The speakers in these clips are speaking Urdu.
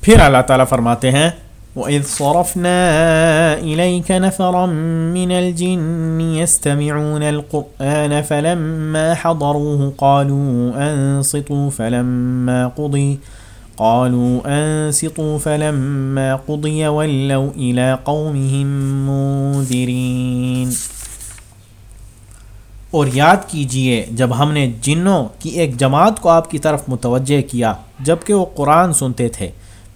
پھر اللہ تعالیٰ فرماتے ہیں، وَإِذْ صَرَفْنَا إِلَيْكَ نَفَرًا مِّنَ الْجِنِّ يَسْتَمِعُونَ الْقُرْآنَ فَلَمَّا حَضَرُوهُ قَالُوا أَنصِتُوا فَلَمَّا قُضِيَ، قالوا انصتوا فلما قضي ولوا الى قومهم منذرين۔ اور یاد کیجیے، جب ہم نے جنوں کی ایک جماعت کو آپ کی طرف متوجہ کیا جبکہ وہ قرآن سنتے تھے۔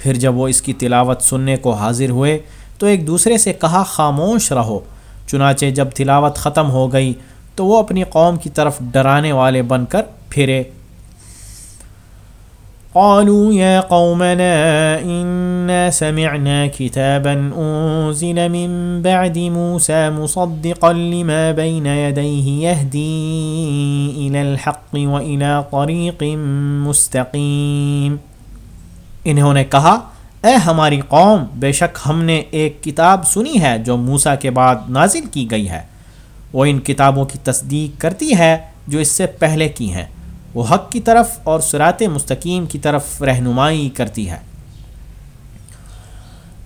پھر جب وہ اس کی تلاوت سننے کو حاضر ہوئے تو ایک دوسرے سے کہا، خاموش رہو. چنانچہ جب تلاوت ختم ہو گئی تو وہ اپنی قوم کی طرف ڈرانے والے بن کر پھرے۔ قالوا يا قومنا إنا سمعنا كتابا أنزل من بعد موسى مصدقا لما بين يديه يهدي إلى الحق وإلى طريق مستقيم۔ انہوں نے کہا، اے ہماری قوم، بے شک ہم نے ایک کتاب سنی ہے جو موسا کے بعد نازل کی گئی ہے۔ وہ ان کتابوں کی تصدیق کرتی ہے جو اس سے پہلے کی ہیں۔ وہ حق کی طرف اور سرات مستقیم کی طرف رہنمائی کرتی ہے۔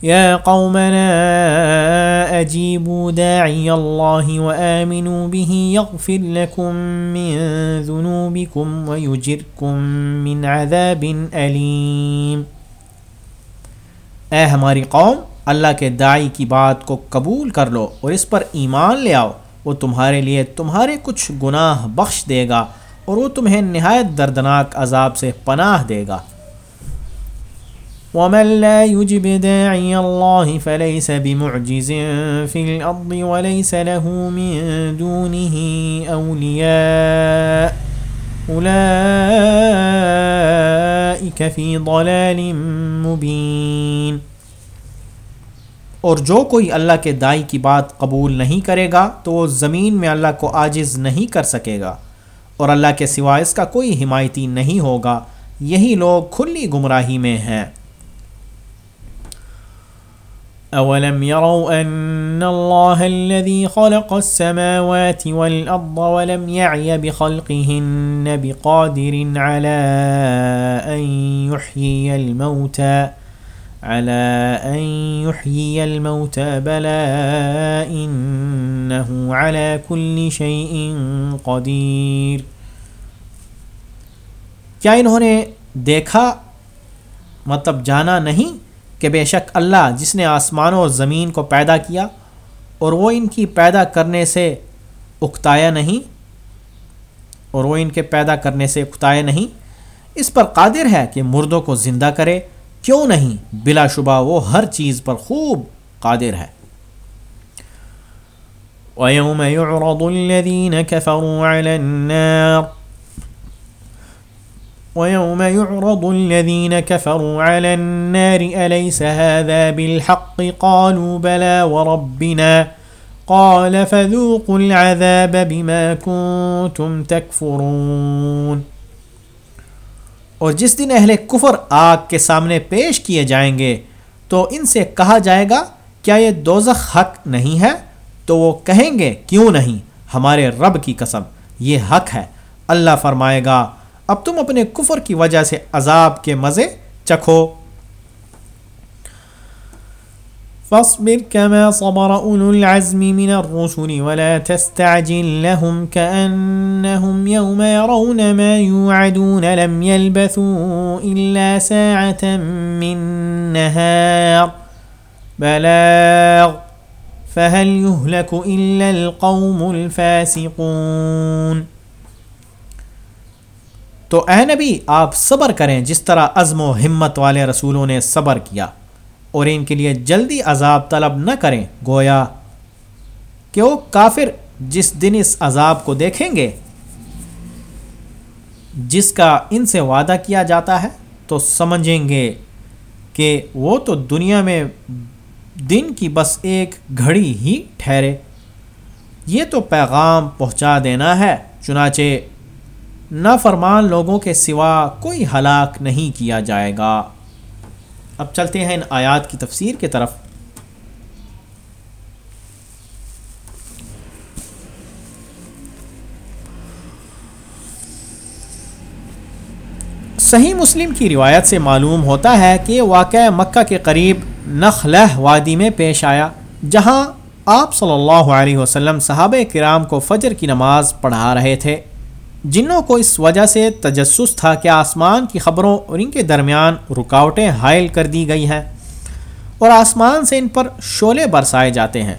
يا قومنا أجيبوا داعي الله وآمنوا به يغفر لكم من ذنوبكم ويجركم من عذاب أليم۔ اے ہماری قوم، اللہ کے داعی کی بات کو قبول کر لو اور اس پر ایمان لے آؤ۔ وہ تمہارے لیے تمہارے کچھ گناہ بخش دے گا اور وہ تمہیں نہایت دردناک عذاب سے پناہ دے گا۔ ومن لا يجب داعي الله فليس بمعجز في الأرض وليس له من دونه أولياء أولئك في ضلال مبين۔ اور جو کوئی اللہ کے دائی کی بات قبول نہیں کرے گا، تو وہ زمین میں اللہ کو عاجز نہیں کر سکے گا۔ اور اللہ کے سوا اس کا کوئی حمایتی نہیں ہوگا۔ یہی لوگ کھلی گمراہی میں ہیں۔ اولم يروا ان الله الذي خلق السماوات والارض ولم يعي بخلقهن بقادر على ان يحيي الموتى، على ان يحيي الموتى، بلى انه على كل شيء قدير۔ کیا انہوں نے دیکھا؟ مطلب جانا نہیں؟ کہ بے شک اللہ جس نے آسمانوں اور زمین کو پیدا کیا اور وہ ان کی پیدا کرنے سے اکتایا نہیں، اور وہ ان کے پیدا کرنے سے اکتایا نہیں۔ اس پر قادر ہے کہ مردوں کو زندہ کرے، کیوں نہیں؟ بلا شبہ وہ ہر چیز پر خوب قادر ہے۔ وَيَوْمَ يُعْرَضُ الَّذِينَ كَفَرُوا عَلَى النَّارِ ويوم يعرض الذين كفروا على النار، أليس هذا بالحق؟ قالوا بلى وربنا. قال فذوقوا العذاب بما كنتم تكفرون. اور جس دن اہل کفر آگ کے سامنے پیش کیے جائیں گے، تو ان سے کہا جائے گا، کیا یہ دوزخ حق نہیں ہے؟ تو وہ کہیں گے، کیوں نہیں؟ ہمارے رب کی قسم، یہ حق ہے۔ اللہ فرمائے گا اب تم اپنے کفر کی وجہ سے عذاب کے مزے چکھو۔ فاصبر كما صبر أولو العزم من الرسل ولا تستعجل لهم كأنهم يوم يرون ما يوعدون لم يلبثوا إلا ساعة من نهار بلاغ فهل يهلك إلا القوم الفاسقون۔ تو اے نبی، آپ صبر کریں جس طرح عزم و ہمت والے رسولوں نے صبر کیا۔ اور ان کے لیے جلدی عذاب طلب نہ کریں۔ گویا کہ وہ کافر جس دن اس عذاب کو دیکھیں گے، جس کا ان سے وعدہ کیا جاتا ہے، تو سمجھیں گے کہ وہ تو دنیا میں دن کی بس ایک گھڑی ہی ٹھہرے۔ یہ تو پیغام پہنچا دینا ہے، چنانچہ نافرمان لوگوں کے سوا کوئی ہلاک نہیں کیا جائے گا۔ اب چلتے ہیں ان آیات کی تفسیر کی طرف۔ صحیح مسلم کی روایت سے معلوم ہوتا ہے کہ واقعہ مکہ کے قریب نخلہ وادی میں پیش آیا، جہاں آپ صلی اللہ علیہ وسلم صحابہ کرام کو فجر کی نماز پڑھا رہے تھے۔ جنوں کو اس وجہ سے تجسس تھا کہ آسمان کی خبروں اور ان کے درمیان رکاوٹیں حائل کر دی گئی ہیں اور آسمان سے ان پر شعلے برسائے جاتے ہیں۔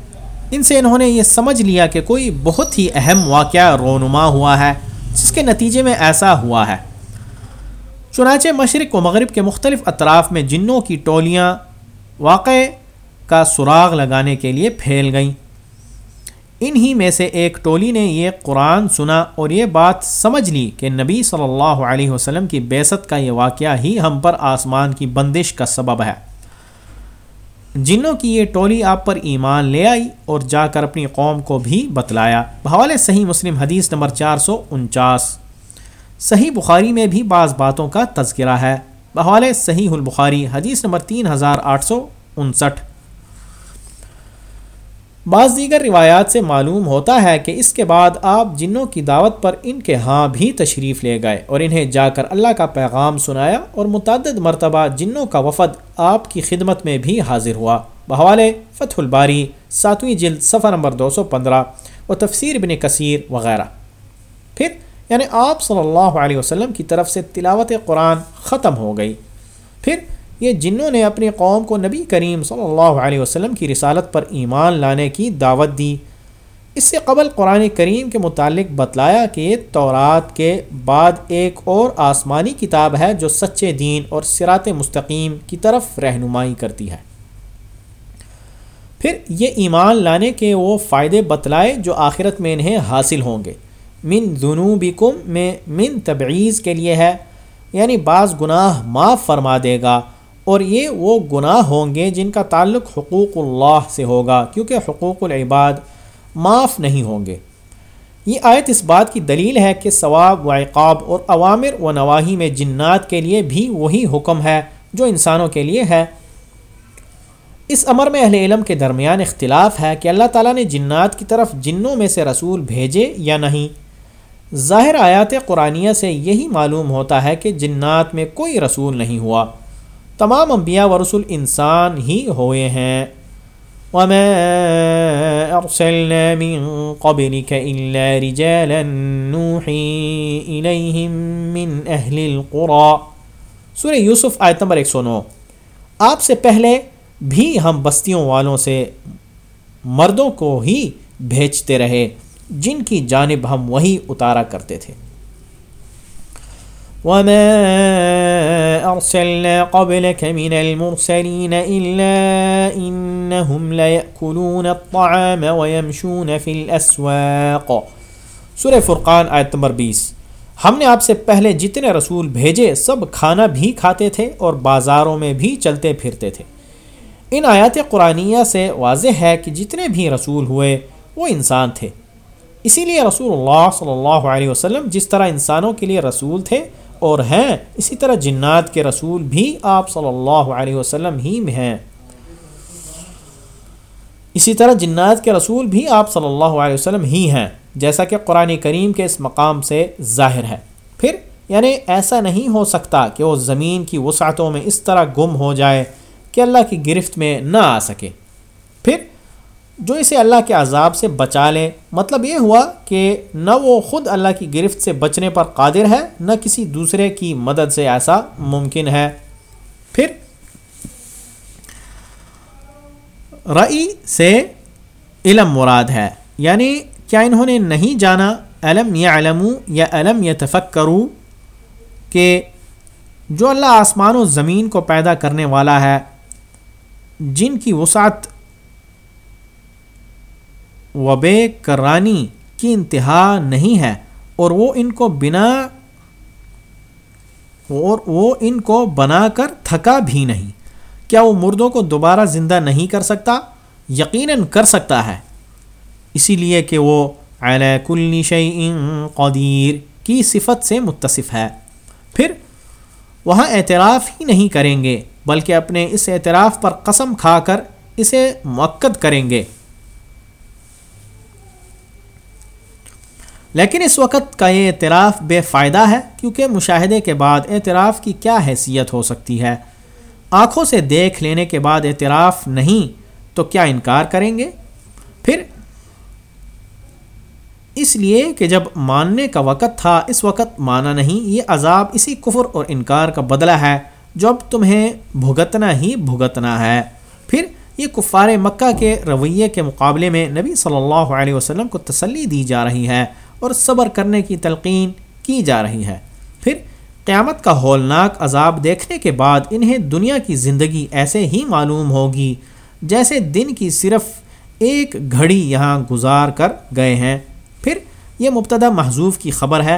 ان سے انہوں نے یہ سمجھ لیا کہ کوئی بہت ہی اہم واقعہ رونما ہوا ہے، جس کے نتیجے میں ایسا ہوا ہے۔ چنانچہ مشرق و مغرب کے مختلف اطراف میں جنوں کی ٹولیاں واقع کا سراغ لگانے کے لیے پھیل گئیں۔ انہی میں سے ایک ٹولی نے یہ قرآن سنا اور یہ بات سمجھ لی کہ نبی صلی اللہ علیہ وسلم کی بیست کا یہ واقعہ ہی ہم پر آسمان کی بندش کا سبب ہے۔ جنوں کی یہ ٹولی آپ پر ایمان لے آئی اور جا کر اپنی قوم کو بھی بتلایا۔ بحوالے صحیح مسلم حدیث نمبر چار سو انچاس۔ صحیح بخاری میں بھی بعض باتوں کا تذکرہ ہے۔ بحوالے صحیح البخاری حدیث نمبر تین ہزار آٹھ سو انسٹھ۔ بعض دیگر روایات سے معلوم ہوتا ہے کہ اس کے بعد آپ جنوں کی دعوت پر ان کے ہاں بھی تشریف لے گئے اور انہیں جا کر اللہ کا پیغام سنایا اور متعدد مرتبہ جنوں کا وفد آپ کی خدمت میں بھی حاضر ہوا۔ بحوالے، فتح الباری، ساتویں جلد، صفحہ نمبر دو سو پندرہ و تفسیر بن کثیر وغیرہ۔ پھر یعنی آپ صلی اللہ علیہ وسلم کی طرف سے تلاوت قرآن ختم ہو گئی۔ پھر یہ جنوں نے اپنی قوم کو نبی کریم صلی اللہ علیہ وسلم کی رسالت پر ایمان لانے کی دعوت دی۔ اس سے قبل قرآن کریم کے متعلق بتلایا کہ تورات کے بعد ایک اور آسمانی کتاب ہے جو سچے دین اور سرات مستقیم کی طرف رہنمائی کرتی ہے۔ پھر یہ ایمان لانے کے وہ فائدے بتلائے جو آخرت میں انہیں حاصل ہوں گے۔ من ذنوبکم میں من تبعیض کے لیے ہے یعنی بعض گناہ معاف فرما دے گا۔ اور یہ وہ گناہ ہوں گے جن کا تعلق حقوق اللہ سے ہوگا، کیونکہ حقوق العباد معاف نہیں ہوں گے۔ یہ آیت اس بات کی دلیل ہے کہ ثواب و عقاب اور عوامر و نواحی میں جنات کے لیے بھی وہی حکم ہے جو انسانوں کے لیے ہے۔ اس امر میں اہل علم کے درمیان اختلاف ہے کہ اللہ تعالیٰ نے جنات کی طرف جنوں میں سے رسول بھیجے یا نہیں۔ ظاہر آیات قرآنیہ سے یہی معلوم ہوتا ہے کہ جنات میں کوئی رسول نہیں ہوا۔ تمام انبیاء و رسول انسان ہی ہوئے ہیں۔ وما ارسلنا من قبلك الا رجالا نوحي اليهم من اهل القرى۔ سورہ یوسف آیت نمبر 109 آپ سے پہلے بھی ہم بستیوں والوں سے مردوں کو ہی بھیجتے رہے، جن کی جانب ہم وہی اتارا کرتے تھے۔ وما أرسلنا قبلك من المرسلين إلا إنهم ليأكلون الطعام ويمشون في الأسواق۔ سورہ فرقان آیت نمبر بیس۔ ہم نے آپ سے پہلے جتنے رسول بھیجے، سب کھانا بھی کھاتے تھے اور بازاروں میں بھی چلتے پھرتے تھے۔ ان آیات قرآنیہ سے واضح ہے کہ جتنے بھی رسول ہوئے، وہ انسان تھے۔ اسی لیے رسول اللہ صلی اللہ علیہ وسلم جس طرح انسانوں کے لیے رسول تھے اور ہیں، اسی طرح جنات کے رسول بھی آپ صلی اللہ علیہ وسلم ہی میں ہیں۔ اسی طرح جنات کے رسول بھی آپ صلی اللہ علیہ وسلم ہی ہیں، جیسا کہ قرآن کریم کے اس مقام سے ظاہر ہے۔ پھر یعنی ایسا نہیں ہو سکتا کہ وہ زمین کی وسعتوں میں اس طرح گم ہو جائے کہ اللہ کی گرفت میں نہ آ سکے۔ پھر جو اسے اللہ کے عذاب سے بچا لے۔ مطلب یہ ہوا کہ نہ وہ خود اللہ کی گرفت سے بچنے پر قادر ہے، نہ کسی دوسرے کی مدد سے ایسا ممکن ہے۔ پھر رئی سے علم مراد ہے۔ یعنی کیا انہوں نے نہیں جانا علم یا علم یا علم یا تفق کروں کہ جو اللہ آسمان و زمین کو پیدا کرنے والا ہے، جن کی وسعت وبے کرانی کی انتہا نہیں ہے اور وہ ان کو بنا اور وہ ان کو بنا کر تھکا بھی نہیں۔ کیا وہ مردوں کو دوبارہ زندہ نہیں کر سکتا؟ یقیناً کر سکتا ہے۔ اسی لیے کہ وہ کل شعین قدیر کی صفت سے متصف ہے۔ پھر وہاں اعتراف ہی نہیں کریں گے، بلکہ اپنے اس اعتراف پر قسم کھا کر اسے موقع کریں گے۔ لیکن اس وقت کا یہ اعتراف بے فائدہ ہے کیونکہ مشاہدے کے بعد اعتراف کی کیا حیثیت ہو سکتی ہے؟ آنکھوں سے دیکھ لینے کے بعد اعتراف نہیں، تو کیا انکار کریں گے؟ پھر، اس لیے کہ جب ماننے کا وقت تھا، اس وقت مانا نہیں، یہ عذاب اسی کفر اور انکار کا بدلہ ہے جو اب تمہیں بھگتنا ہی بھگتنا ہے۔ پھر، یہ کفار مکہ کے رویے کے مقابلے میں نبی صلی اللہ علیہ وسلم کو تسلی دی جا رہی ہے۔ اور صبر کرنے کی تلقین کی جا رہی ہے۔ پھر قیامت کا ہولناک عذاب دیکھنے کے بعد انہیں دنیا کی زندگی ایسے ہی معلوم ہوگی جیسے دن کی صرف ایک گھڑی یہاں گزار کر گئے ہیں۔ پھر یہ مبتدا محضوف کی خبر ہے۔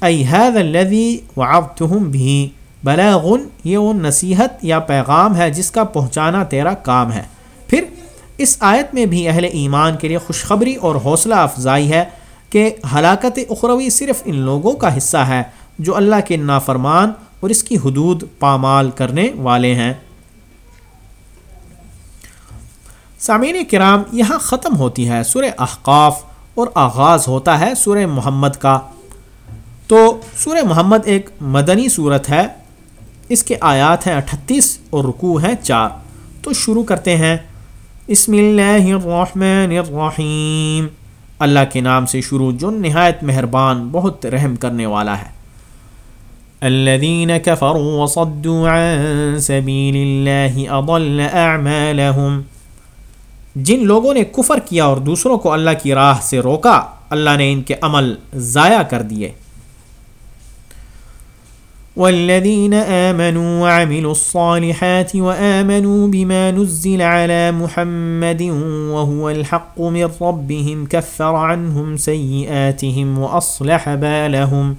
ایحد الذی بھی بلاغن، یہ وہ نصیحت یا پیغام ہے جس کا پہنچانا تیرا کام ہے۔ اس آیت میں بھی اہل ایمان کے لیے خوشخبری اور حوصلہ افزائی ہے کہ ہلاکت اخروی صرف ان لوگوں کا حصہ ہے جو اللہ کے نافرمان اور اس کی حدود پامال کرنے والے ہیں۔ سامعین کرام، یہاں ختم ہوتی ہے سورہ احقاف اور آغاز ہوتا ہے سورہ محمد کا۔ تو سورہ محمد ایک مدنی صورت ہے، اس کے آیات ہیں اٹھتیس اور رکوع ہیں چار۔ تو شروع کرتے ہیں۔ بسم اللہ الرحمن الرحیم۔ اللہ کے نام سے شروع جو نہایت مہربان، بہت رحم کرنے والا ہے۔ الذين كفروا وصدوا عن سبيل الله اضل اعمالهم جن لوگوں نے کفر کیا اور دوسروں کو اللہ کی راہ سے روکا، اللہ نے ان کے عمل ضائع کر دیے۔ والذين آمنوا وعملوا الصالحات وآمنوا بما نزل على محمد وهو الحق من ربهم كفر عنهم سيئاتهم وأصلح بالهم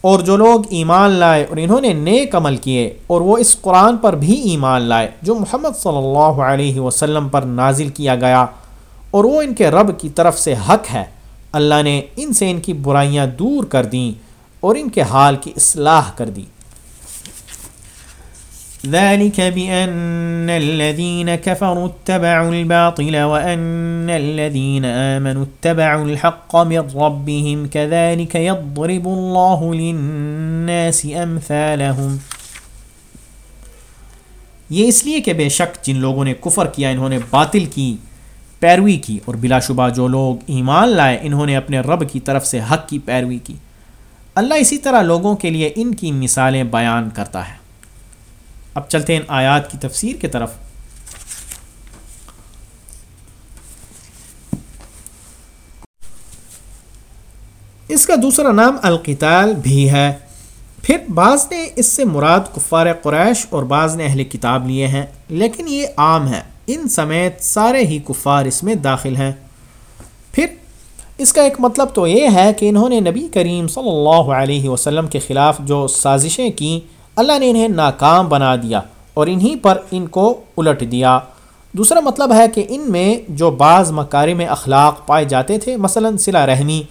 اور جو لوگ ایمان لائے اور انہوں نے نیک عمل کیے اور وہ اس قرآن پر بھی ایمان لائے جو محمد صلی اللہ علیہ وسلم پر نازل کیا گیا اور وہ ان کے رب کی طرف سے حق ہے اللہ نے ان سے ان کی برائیاں دور کر دیں اور ان کے حال کی اصلاح کر دی۔ ذلك بأن الذين كفروا اتبعوا الباطل وأن الذين آمنوا اتبعوا الحق من ربهم كذلك يضرب الله للناس أمثالهم۔ یہ اس لیے کہ بے شک جن لوگوں نے کفر کیا، انہوں نے باطل کی، پیروی کی اور بلا شبہ جو لوگ ایمان لائے، انہوں نے اپنے رب کی طرف سے حق کی پیروی کی۔ اللہ اسی طرح لوگوں کے لیے ان کی مثالیں بیان کرتا ہے۔ اب چلتے ہیں آیات کی تفسیر کی طرف۔ اس کا دوسرا نام القتال بھی ہے۔ پھر بعض نے اس سے مراد کفار قریش اور بعض نے اہل کتاب لیے ہیں، لیکن یہ عام ہے۔ ان سمیت سارے ہی کفار اس میں داخل ہیں۔ پھر اس کا ایک مطلب تو یہ ہے کہ انہوں نے نبی کریم صلی اللہ علیہ وسلم کے خلاف جو سازشیں کیں، اللہ نے انہیں ناکام بنا دیا اور انہی پر ان کو الٹ دیا۔ دوسرا مطلب ہے کہ ان میں جو بعض مکاری میں اخلاق پائے جاتے تھے، مثلا صلہ رحمی،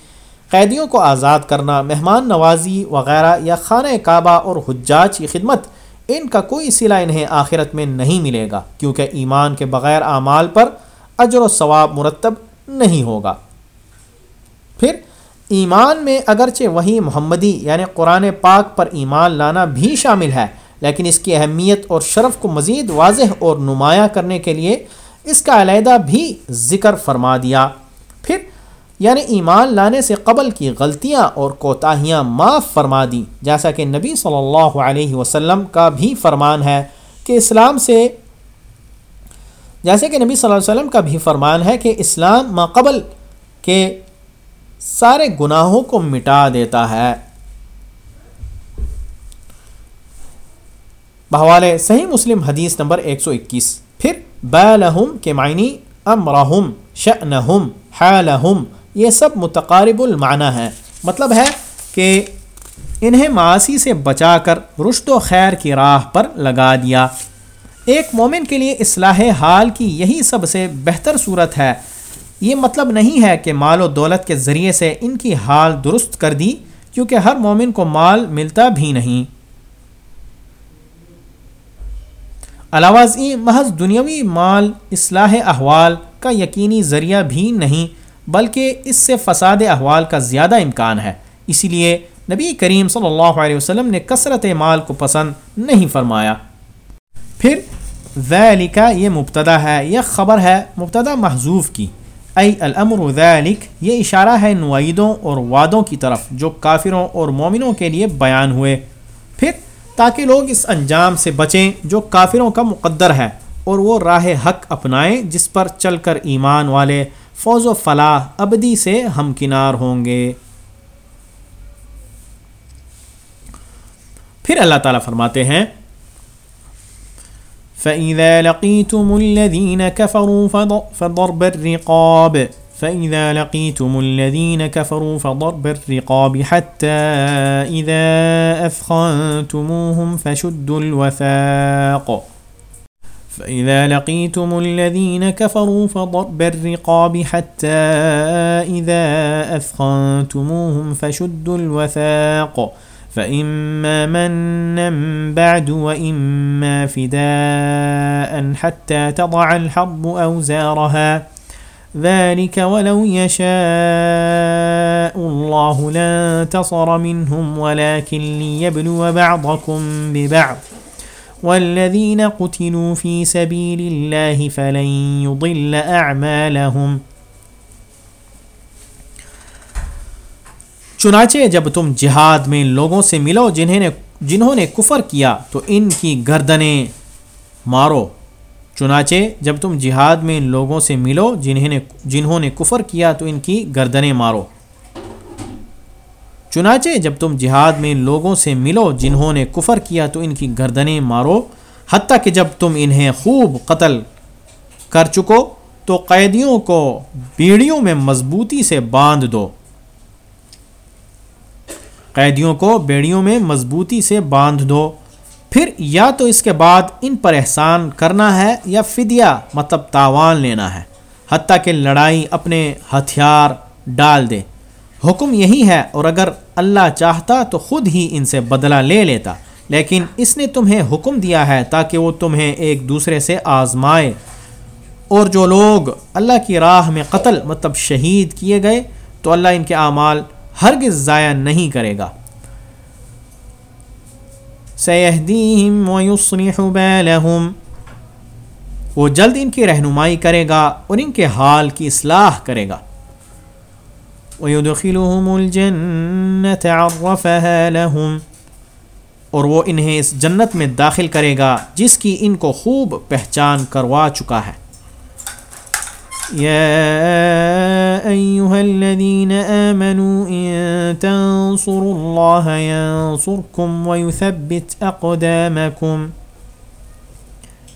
قیدیوں کو آزاد کرنا، مہمان نوازی وغیرہ یا خانہ کعبہ اور حجاج کی خدمت، ان کا کوئی صلہ انہیں آخرت میں نہیں ملے گا، کیونکہ ایمان کے بغیر اعمال پر اجر و ثواب مرتب نہیں ہوگا۔ ایمان میں اگرچہ وہی محمدی یعنی قرآن پاک پر ایمان لانا بھی شامل ہے، لیکن اس کی اہمیت اور شرف کو مزید واضح اور نمایاں کرنے کے لیے اس کا علیحدہ بھی ذکر فرما دیا۔ پھر یعنی ایمان لانے سے قبل کی غلطیاں اور کوتاہیاں معاف فرما دی جیسا کہ نبی صلی اللہ علیہ وسلم کا بھی فرمان ہے کہ اسلام سے جیسے کہ نبی صلی اللہ علیہ وسلم کا بھی فرمان ہے کہ اسلام ما قبل کے سارے گناہوں کو مٹا دیتا ہے۔ بحوالے صحیح مسلم حدیث نمبر 121 پھر بیلہم کے معنی امرہم شأنہم حالہم یہ سب متقارب المعنی ہے مطلب ہے کہ انہیں معاشی سے بچا کر رشد و خیر کی راہ پر لگا دیا۔ ایک مومن کے لیے اصلاح حال کی یہی سب سے بہتر صورت ہے۔ یہ مطلب نہیں ہے کہ مال و دولت کے ذریعے سے ان کی حال درست کر دی، کیونکہ ہر مومن کو مال ملتا بھی نہیں۔ علاوہ محض دنیاوی مال اصلاح احوال کا یقینی ذریعہ بھی نہیں، بلکہ اس سے فساد احوال کا زیادہ امکان ہے۔ اسی لیے نبی کریم صلی اللہ علیہ وسلم نے کثرت مال کو پسند نہیں فرمایا۔ پھر ذالکا یہ مبتدا ہے، یہ خبر ہے مبتدا محضوف کی۔ ای الامر ذالک یہ اشارہ ہے نوعیدوں اور وعدوں کی طرف، جو کافروں اور مومنوں کے لیے بیان ہوئے۔ پھر، تاکہ لوگ اس انجام سے بچیں، جو کافروں کا مقدر ہے، اور وہ راہ حق اپنائیں، جس پر چل کر ایمان والے فوز و فلاح ابدی سے ہمکنار ہوں گے۔ پھر اللہ تعالیٰ فرماتے ہیں فإذا لقيتم الذين كفروا فضرب الرقاب. فإذا لقيتم الذين كفروا فضرب الرقاب حتى إذا أثخنتموهم فشدوا الوثاق. فإذا لقيتم الذين كفروا فضرب الرقاب حتى إذا أثخنتموهم فشدوا الوثاق. فإما منا بعد وإما فداء حتى تضع الحرب أوزارها ذلك ولو يشاء الله لانتصر منهم ولكن ليبلو بعضكم ببعض والذين قتلوا في سبيل الله فلن يضل أعمالهم چنانچہ جب تم جہاد میں ان لوگوں سے ملو جنہیں نے جنہوں نے کفر کیا، تو ان کی گردنیں مارو۔ چنانچہ جب تم جہاد میں ان لوگوں سے ملو جنہیں نے جنہوں نے کفر کیا، تو ان کی گردنیں مارو۔ چنانچہ جب تم جہاد میں ان لوگوں سے ملو جنہوں نے کفر کیا، تو ان کی گردنیں مارو۔ حتیٰ کہ جب تم انہیں خوب قتل کر چکو، تو قیدیوں کو بیڑیوں میں مضبوطی سے باندھ دو۔ قیدیوں کو بیڑیوں میں مضبوطی سے باندھ دو۔ پھر یا تو اس کے بعد ان پر احسان کرنا ہے یا فدیہ مطلب تاوان لینا ہے۔ حتیٰ کہ لڑائی اپنے ہتھیار ڈال دے۔ حکم یہی ہے اور اگر اللہ چاہتا تو خود ہی ان سے بدلہ لے لیتا۔ لیکن اس نے تمہیں حکم دیا ہے تاکہ وہ تمہیں ایک دوسرے سے آزمائے۔ اور جو لوگ اللہ کی راہ میں قتل مطلب شہید کیے گئے تو اللہ ان کے اعمال ہرگز ضائع نہیں کرے گا۔ وہ جلد ان کی رہنمائی کرے گا اور ان کے حال کی اصلاح کرے گا۔ اور وہ انہیں اس جنت میں داخل کرے گا جس کی ان کو خوب پہچان کروا چکا ہے۔ يا أيها الذين آمنوا إن تنصروا الله ينصركم ويثبت أقدامكم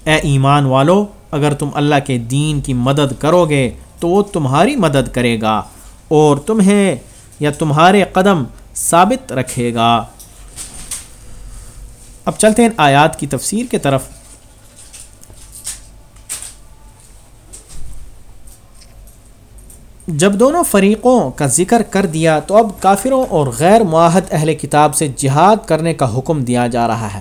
اے ایمان والو، اگر تم اللہ کے دین کی مدد کرو گے تو وہ تمہاری مدد کرے گا اور تمہیں یا تمہارے قدم ثابت رکھے گا۔ اب چلتے ہیں آیات کی تفسیر کے طرف۔ جب دونوں فریقوں کا ذکر کر دیا تو اب کافروں اور غیر معاہد اہل کتاب سے جہاد کرنے کا حکم دیا جا رہا ہے۔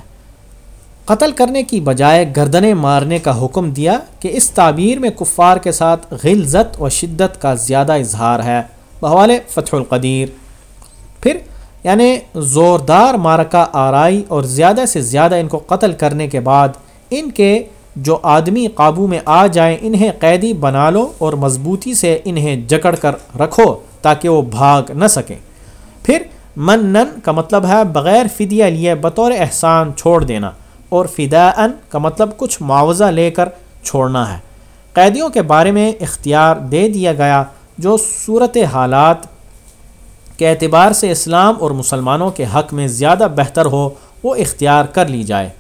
قتل کرنے کی بجائے گردنیں مارنے کا حکم دیا کہ اس تعبیر میں کفار کے ساتھ غلزت و شدت کا زیادہ اظہار ہے۔ بحوالے فتح القدیر۔ پھر یعنی زوردار مارکہ آرائی اور زیادہ سے زیادہ ان کو قتل کرنے کے بعد ان کے جو آدمی قابو میں آ جائیں انہیں قیدی بنا لو اور مضبوطی سے انہیں جکڑ کر رکھو تاکہ وہ بھاگ نہ سکیں۔ پھر من کا مطلب ہے بغیر فدیہ لیے بطور احسان چھوڑ دینا اور فدا ان کا مطلب کچھ معاوضہ لے کر چھوڑنا ہے۔ قیدیوں کے بارے میں اختیار دے دیا گیا جو صورت حالات کے اعتبار سے اسلام اور مسلمانوں کے حق میں زیادہ بہتر ہو وہ اختیار کر لی جائے۔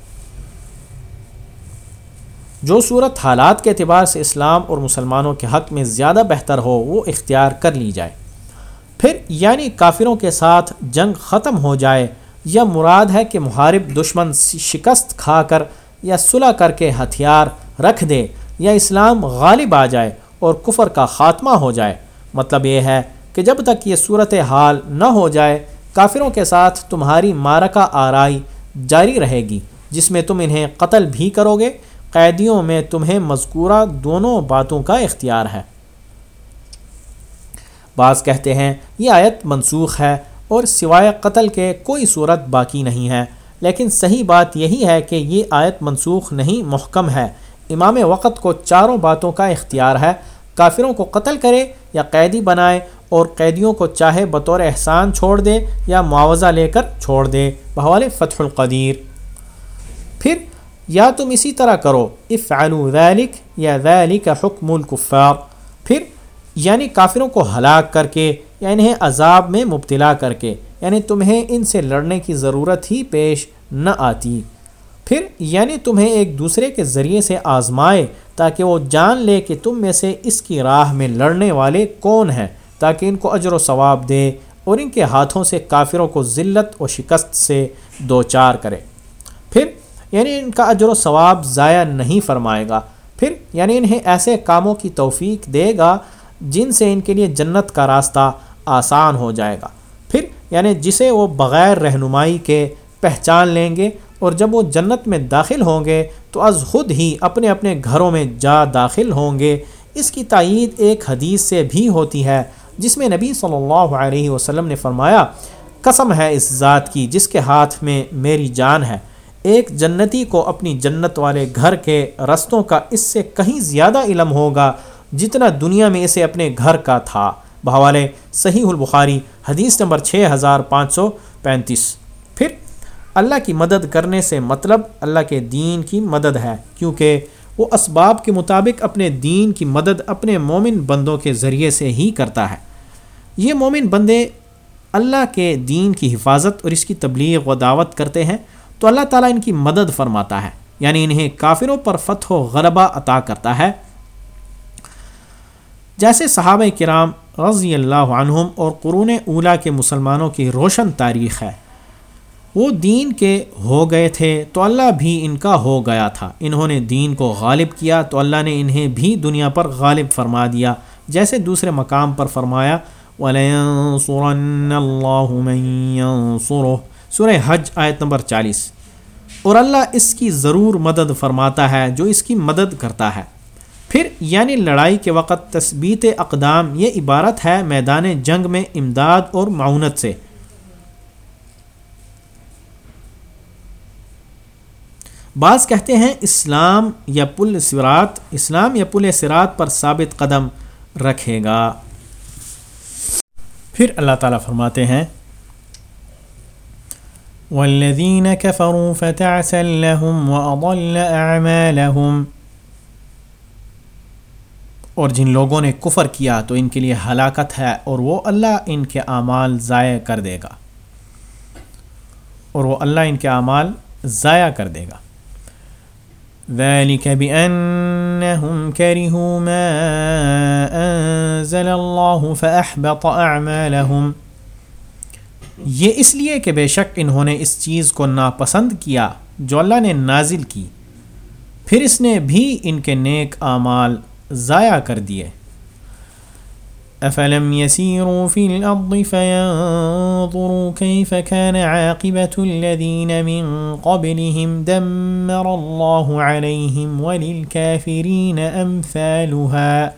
جو صورت حالات کے اعتبار سے اسلام اور مسلمانوں کے حق میں زیادہ بہتر ہو، وہ اختیار کر لی جائے۔ پھر یعنی کافروں کے ساتھ جنگ ختم ہو جائے یا مراد ہے کہ محارب دشمن شکست کھا کر یا صلح کر کے ہتھیار رکھ دے یا اسلام غالب آ جائے اور کفر کا خاتمہ ہو جائے۔ مطلب یہ ہے کہ جب تک یہ صورت حال نہ ہو جائے، کافروں کے ساتھ تمہاری مارکہ آرائی جاری رہے گی، جس میں تم انہیں قتل بھی کرو گے قیدیوں میں تمہیں مذکورہ دونوں باتوں کا اختیار ہے۔ بعض کہتے ہیں، یہ آیت منسوخ ہے اور سوائے قتل کے کوئی صورت باقی نہیں ہے، لیکن صحیح بات یہی ہے کہ یہ آیت منسوخ نہیں، محکم ہے۔ امام وقت کو چاروں باتوں کا اختیار ہے۔ کافروں کو قتل کرے یا قیدی بنائے اور قیدیوں کو چاہے بطور احسان چھوڑ دے یا معاوضہ لے کر چھوڑ دے۔ بحوال فتح القدیر۔ پھر یا تم اسی طرح کرو، افعلوا ذلك یا ذلك حکم الکفار۔ پھر یعنی کافروں کو ہلاک کر کے، یا انہیں عذاب میں مبتلا کر کے یعنی تمہیں ان سے لڑنے کی ضرورت ہی پیش نہ آتی۔ پھر یعنی تمہیں ایک دوسرے کے ذریعے سے آزمائے تاکہ وہ جان لے کہ تم میں سے اس کی راہ میں لڑنے والے کون ہیں، تاکہ ان کو اجر و ثواب دے اور ان کے ہاتھوں سے کافروں کو ذلت و شکست سے دو چار کرے۔ یعنی ان کا اجر و ثواب ضائع نہیں فرمائے گا۔ پھر یعنی انہیں ایسے کاموں کی توفیق دے گا جن سے ان کے لیے جنت کا راستہ آسان ہو جائے گا۔ پھر یعنی جسے وہ بغیر رہنمائی کے پہچان لیں گے اور جب وہ جنت میں داخل ہوں گے تو از خود ہی اپنے اپنے گھروں میں جا داخل ہوں گے۔ اس کی تائید ایک حدیث سے بھی ہوتی ہے جس میں نبی صلی اللہ علیہ وسلم نے فرمایا، قسم ہے اس ذات کی جس کے ہاتھ میں میری جان ہے۔ ایک جنتی کو اپنی جنت والے گھر کے رستوں کا اس سے کہیں زیادہ علم ہوگا جتنا دنیا میں اسے اپنے گھر کا تھا۔ بحوالے صحیح البخاری، حدیث نمبر چھ ہزار پانچ سو پینتیس۔ پھر، اللہ کی مدد کرنے سے مطلب اللہ کے دین کی مدد ہے، کیونکہ وہ اسباب کے مطابق اپنے دین کی مدد اپنے مومن بندوں کے ذریعے سے ہی کرتا ہے۔ یہ مومن بندے اللہ کے دین کی حفاظت اور اس کی تبلیغ و دعوت کرتے ہیں۔ تو اللہ تعالیٰ ان کی مدد فرماتا ہے یعنی انہیں کافروں پر فتح و غلبہ عطا کرتا ہے۔ جیسے صحابہ کرام رضی اللہ عنہم اور قرون اولا کے مسلمانوں کی روشن تاریخ ہے۔ وہ دین کے ہو گئے تھے تو اللہ بھی ان کا ہو گیا تھا۔ انہوں نے دین کو غالب کیا تو اللہ نے انہیں بھی دنیا پر غالب فرما دیا۔ جیسے دوسرے مقام پر فرمایا سورہ حج آیت نمبر چالیس۔ اور اللہ اس کی ضرور مدد فرماتا ہے جو اس کی مدد کرتا ہے۔ پھر یعنی لڑائی کے وقت تثبیت اقدام یہ عبارت ہے میدان جنگ میں امداد اور معاونت سے۔ بعض کہتے ہیں اسلام یا پل سرات، اسلام یا پل سرات پر ثابت قدم رکھے گا۔ پھر اللہ تعالیٰ فرماتے ہیں والذین كفروا فتعسا لهم وأضل أعمالهم اور جن لوگوں نے کفر کیا تو ان کے لیے ہلاکت ہے اور وہ اللہ ان کے اعمال ضائع کر دے گا۔ اور وہ اللہ ان کے اعمال ضائع کر دے گا۔ ذلك بأنهم كرهوا ما أنزل الله فأحبط أعمالهم۔ یہ اس لیے کہ بے شک انہوں نے اس چیز کو ناپسند کیا جو اللہ نے نازل کی۔ پھر اس نے بھی ان کے نیک اعمال ضائع کر دیے۔ افلم يسيروا في الارض فينظروا كيف كان عاقبه الذين من قبلهم دمر الله عليهم وللكافرين امثالها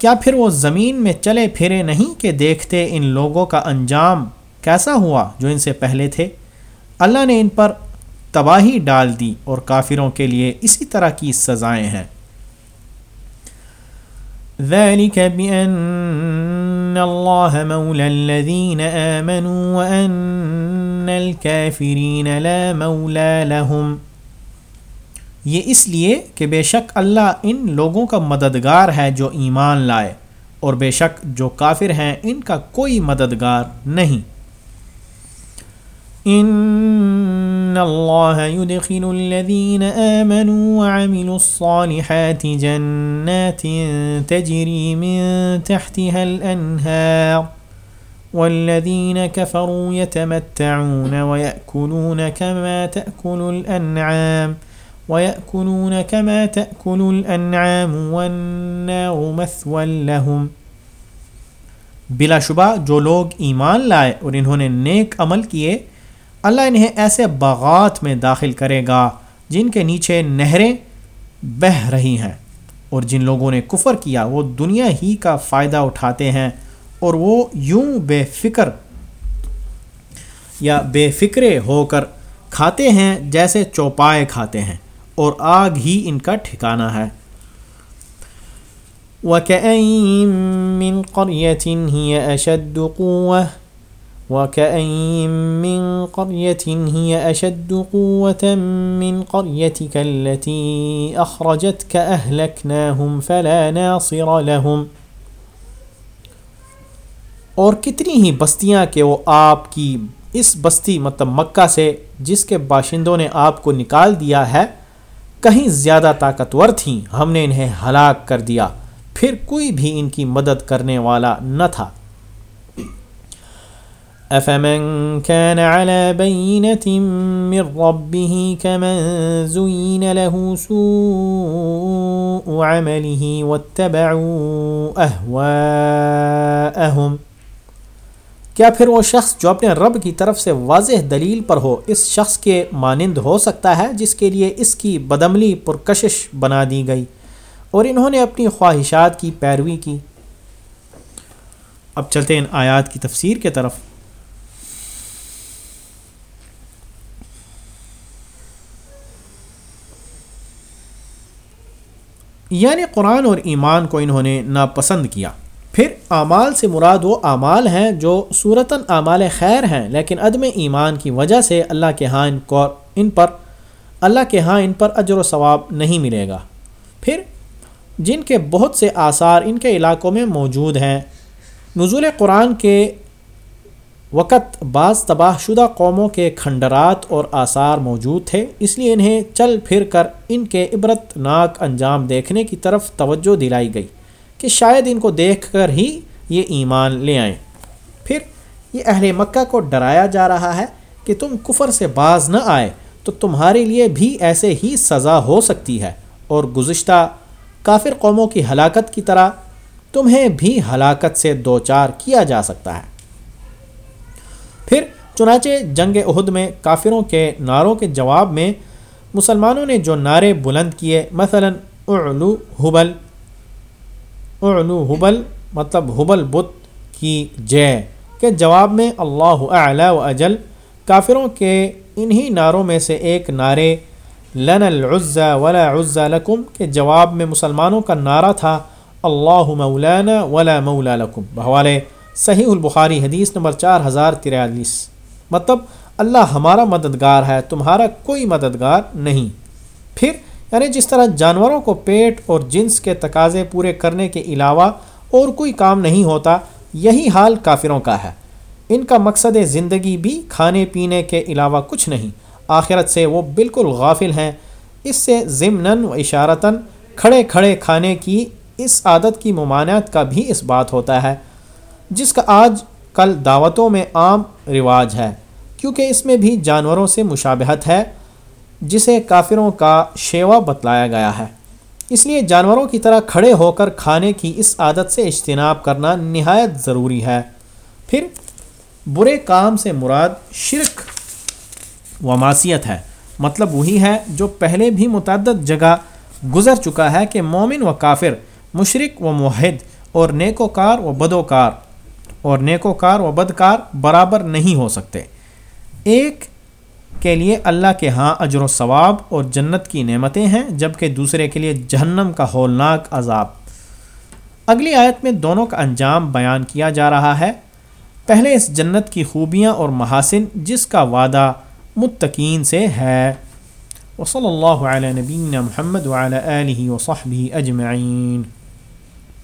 کیا پھر وہ زمین میں چلے پھرے نہیں کہ دیکھتے ان لوگوں کا انجام کیسا ہوا جو ان سے پہلے تھے؟ اللہ نے ان پر تباہی ڈال دی اور کافروں کے لیے اسی طرح کی سزائیں ہیں۔ ذلك بأن الله مولى الذين آمنوا وأن الكافرين لا مولى لهم یہ اس لیے کہ بے شک اللہ ان لوگوں کا مددگار ہے جو ایمان لائے، اور بے شک جو کافر ہیں ان کا کوئی مددگار نہیں۔ ان اللہ يدخل الذين آمنوا وعملوا الصالحات جنات تجري من تحتها الأنهار والذين كفروا يتمتعون ويأكلون كما تأكل الأنعام ويأكلون كما تأكل الأنعام والنار مثوى لهم. بلا شبہ جو لوگ ایمان لائے اور انہوں نے نیک عمل کیے، اللہ انہیں ایسے باغات میں داخل کرے گا جن کے نیچے نہریں بہہ رہی ہیں۔ اور جن لوگوں نے کفر کیا، وہ دنیا ہی کا فائدہ اٹھاتے ہیں اور وہ یوں بے فکر یا بے فکرے ہو کر کھاتے ہیں جیسے چوپائے کھاتے ہیں۔ اور آگ ہی ان کا ٹھکانہ ہے۔ وَكَأَيِّن مِّن قَرْيَةٍ هِيَ أَشَدُّ قُوَّةً وَكَأَيِّن مِّن قَرْيَةٍ هِيَ أَشَدُّ قُوَّةً مِّن قَرْيَتِكَ الَّتِي أَخْرَجَتْكَ أَهْلَكْنَاهُمْ فَلَا نَاصِرَ لَهُمْ۔ اور کتنی ہی بستیاں کہ وہ آپ کی اس بستی مطلب مکہ سے جس کے باشندوں نے آپ کو نکال دیا ہے کہیں زیادہ طاقتور تھیں، ہم نے انہیں ہلاک کر دیا۔ پھر کوئی بھی ان کی مدد کرنے والا نہ تھا۔ أفمن كان على بينة من ربه كمن زين له سوء عمله واتبعوا أهواءهم کیا پھر وہ شخص جو اپنے رب کی طرف سے واضح دلیل پر ہو، اس شخص کے مانند ہو سکتا ہے جس کے لیے اس کی بدعملی پرکشش بنا دی گئی اور انہوں نے اپنی خواہشات کی پیروی کی۔ اب چلتے ہیں آیات کی تفسیر کے طرف۔ یعنی قرآن اور ایمان کو انہوں نے ناپسند کیا۔ پھر اعمال سے مراد وہ اعمال ہیں جو صورتاً اعمال خیر ہیں، لیکن عدم ایمان کی وجہ سے اللہ کے ہاں ان کو، ان پر، اللہ کے ہاں ان پر اجر و ثواب نہیں ملے گا۔ پھر جن کے بہت سے آثار ان کے علاقوں میں موجود ہیں۔ نزول قرآن کے وقت بعض تباہ شدہ قوموں کے کھنڈرات اور آثار موجود تھے، اس لیے انہیں چل پھر کر ان کے عبرت ناک انجام دیکھنے کی طرف توجہ دلائی گئی۔ کہ شاید ان کو دیکھ کر ہی یہ ایمان لے آئیں۔ پھر یہ اہل مکہ کو ڈرایا جا رہا ہے کہ تم کفر سے باز نہ آئے تو تمہارے لیے بھی ایسے ہی سزا ہو سکتی ہے۔ اور گزشتہ کافر قوموں کی ہلاکت کی طرح تمہیں بھی ہلاکت سے دوچار کیا جا سکتا ہے۔ پھر چنانچہ جنگ عہد میں کافروں کے نعروں کے جواب میں مسلمانوں نے جو نعرے بلند کیے، مثلا اعلو حبل اعلو حبل مطلب حبل بت کی جے۔ کے جواب میں اللہ اعلی و اجل، کافروں کے انہی نعروں میں سے ایک نعرے لن العزا ولا عزا لکم کے جواب میں مسلمانوں کا نعرہ تھا، اللہ مولانا ولا مولا لکم۔ بحوالے صحیح البخاری حدیث نمبر چار ہزار تریالیس۔ مطلب اللہ ہمارا مددگار ہے، تمہارا کوئی مددگار نہیں۔ پھر یعنی جس طرح جانوروں کو پیٹ اور جنس کے تقاضے پورے کرنے کے علاوہ اور کوئی کام نہیں ہوتا، یہی حال کافروں کا ہے۔ ان کا مقصد زندگی بھی کھانے پینے کے علاوہ کچھ نہیں، آخرت سے وہ بالکل غافل ہیں۔ اس سے ضمن و اشارتاً کھڑے کھڑے کھانے کی اس عادت کی ممانعت کا بھی اس بات ہوتا ہے، جس کا آج کل دعوتوں میں عام رواج ہے۔ کیونکہ اس میں بھی جانوروں سے مشابہت ہے جسے کافروں کا شیوا بتلایا گیا ہے۔ اس لیے جانوروں کی طرح کھڑے ہو کر کھانے کی اس عادت سے اجتناب کرنا نہایت ضروری ہے۔ پھر برے کام سے مراد شرک و معصیت ہے۔ مطلب وہی ہے جو پہلے بھی متعدد جگہ گزر چکا ہے کہ مومن و کافر مشرق و معاہد اور نیک و کار و بد اور نیک و کار و بدکار برابر نہیں ہو سکتے۔ ایک کے لیے اللہ کے ہاں اجر و ثواب اور جنت کی نعمتیں ہیں، جبکہ دوسرے کے لیے جہنم کا ہولناک عذاب۔ اگلی آیت میں دونوں کا انجام بیان کیا جا رہا ہے۔ پہلے اس جنت کی خوبیاں اور محاسن جس کا وعدہ متقین سے ہے۔ وصلی اللہ علیہ نبین محمد علیہ وصحبہ اجمعین۔